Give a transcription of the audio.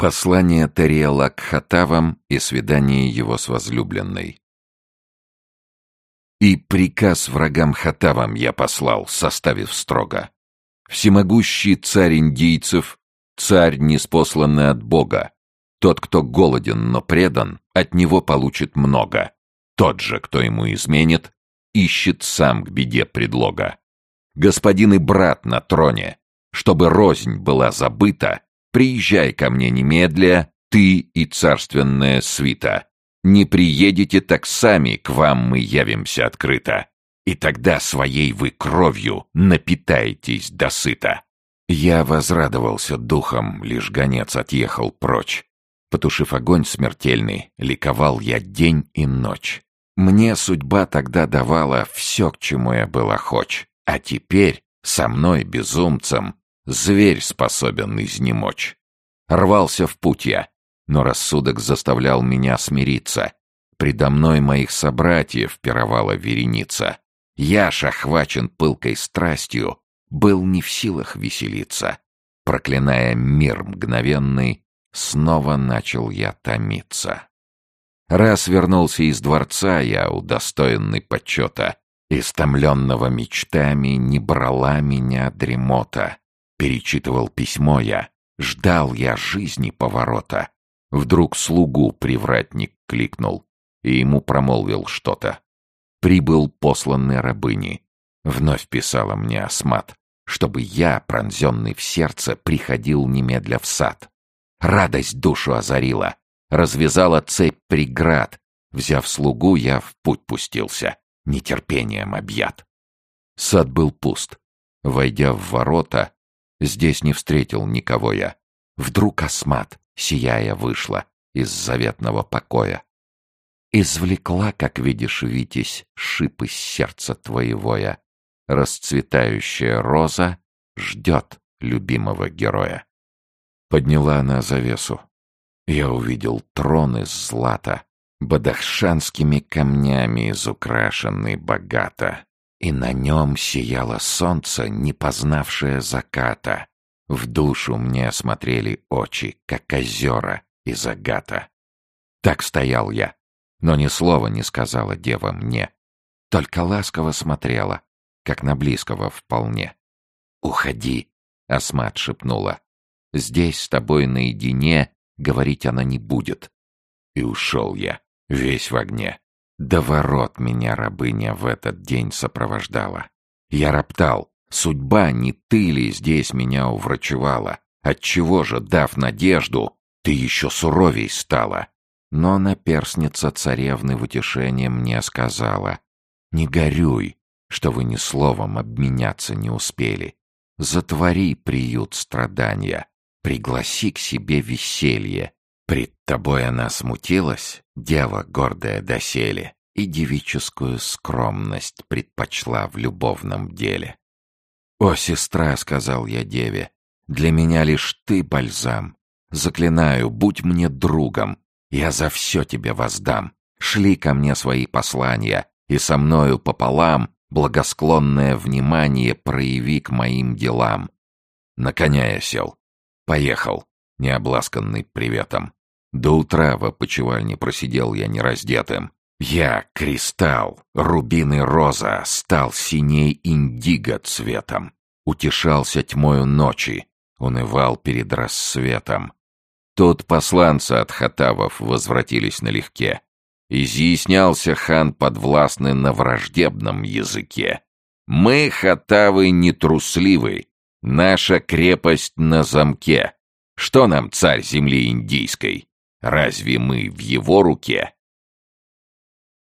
Послание Тариэла к Хатавам и свидание его с возлюбленной. И приказ врагам Хатавам я послал, составив строго. Всемогущий царь индийцев, царь, неспосланный от Бога. Тот, кто голоден, но предан, от него получит много. Тот же, кто ему изменит, ищет сам к беде предлога. Господин и брат на троне, чтобы рознь была забыта, Приезжай ко мне немедля, ты и царственная свита. Не приедете, так сами к вам мы явимся открыто. И тогда своей вы кровью напитаетесь досыта. Я возрадовался духом, лишь гонец отъехал прочь. Потушив огонь смертельный, ликовал я день и ночь. Мне судьба тогда давала все, к чему я был охоч. А теперь со мной, безумцем, Зверь способен изнемочь. Рвался в путь я, но рассудок заставлял меня смириться. Предо мной моих собратьев пировала вереница. Я ж, охвачен пылкой страстью, был не в силах веселиться. Проклиная мир мгновенный, снова начал я томиться. Раз вернулся из дворца я, удостоенный почета, истомленного мечтами не брала меня дремота. Перечитывал письмо я, ждал я жизни поворота. Вдруг слугу привратник кликнул и ему промолвил что-то. Прибыл посланный рабыни. Вновь писала мне Асмат, чтобы я, пронзенный в сердце, приходил немедля в сад. Радость душу озарила, развязала цепь преград. Взяв слугу, я в путь пустился, нетерпением объят. Сад был пуст. Войдя в ворота, Здесь не встретил никого я. Вдруг Асмат, сияя, вышла из заветного покоя. Извлекла, как видишь, Витязь, шип из сердца твоего я. Расцветающая роза ждет любимого героя. Подняла она завесу. Я увидел трон из злата, бадахшанскими камнями изукрашенный богато и на нем сияло солнце, не познавшее заката. В душу мне смотрели очи, как озера из агата. Так стоял я, но ни слова не сказала дева мне, только ласково смотрела, как на близкого вполне. «Уходи», — Асмат шепнула. «Здесь с тобой наедине говорить она не будет». И ушел я, весь в огне. До ворот меня рабыня в этот день сопровождала. Я роптал, судьба не ты ли здесь меня уврачевала? Отчего же, дав надежду, ты еще суровей стала? Но наперсница царевны в утешение мне сказала, «Не горюй, что вы ни словом обменяться не успели. Затвори приют страдания, пригласи к себе веселье, Пред тобой она смутилась, дева гордая доселе, и девическую скромность предпочла в любовном деле. «О, сестра!» — сказал я деве, — «для меня лишь ты бальзам. Заклинаю, будь мне другом, я за все тебе воздам. Шли ко мне свои послания, и со мною пополам благосклонное внимание прояви к моим делам». На коня я сел. Поехал, необласканный приветом. До утра в опочивальне просидел я нераздетым. Я, кристалл, рубин и роза, стал синей индиго цветом. Утешался тьмою ночи, унывал перед рассветом. Тут посланцы от хатавов возвратились налегке. Изъяснялся хан подвластный на враждебном языке. Мы, хатавы, не трусливы, наша крепость на замке. Что нам царь земли индийской? Разве мы в его руке?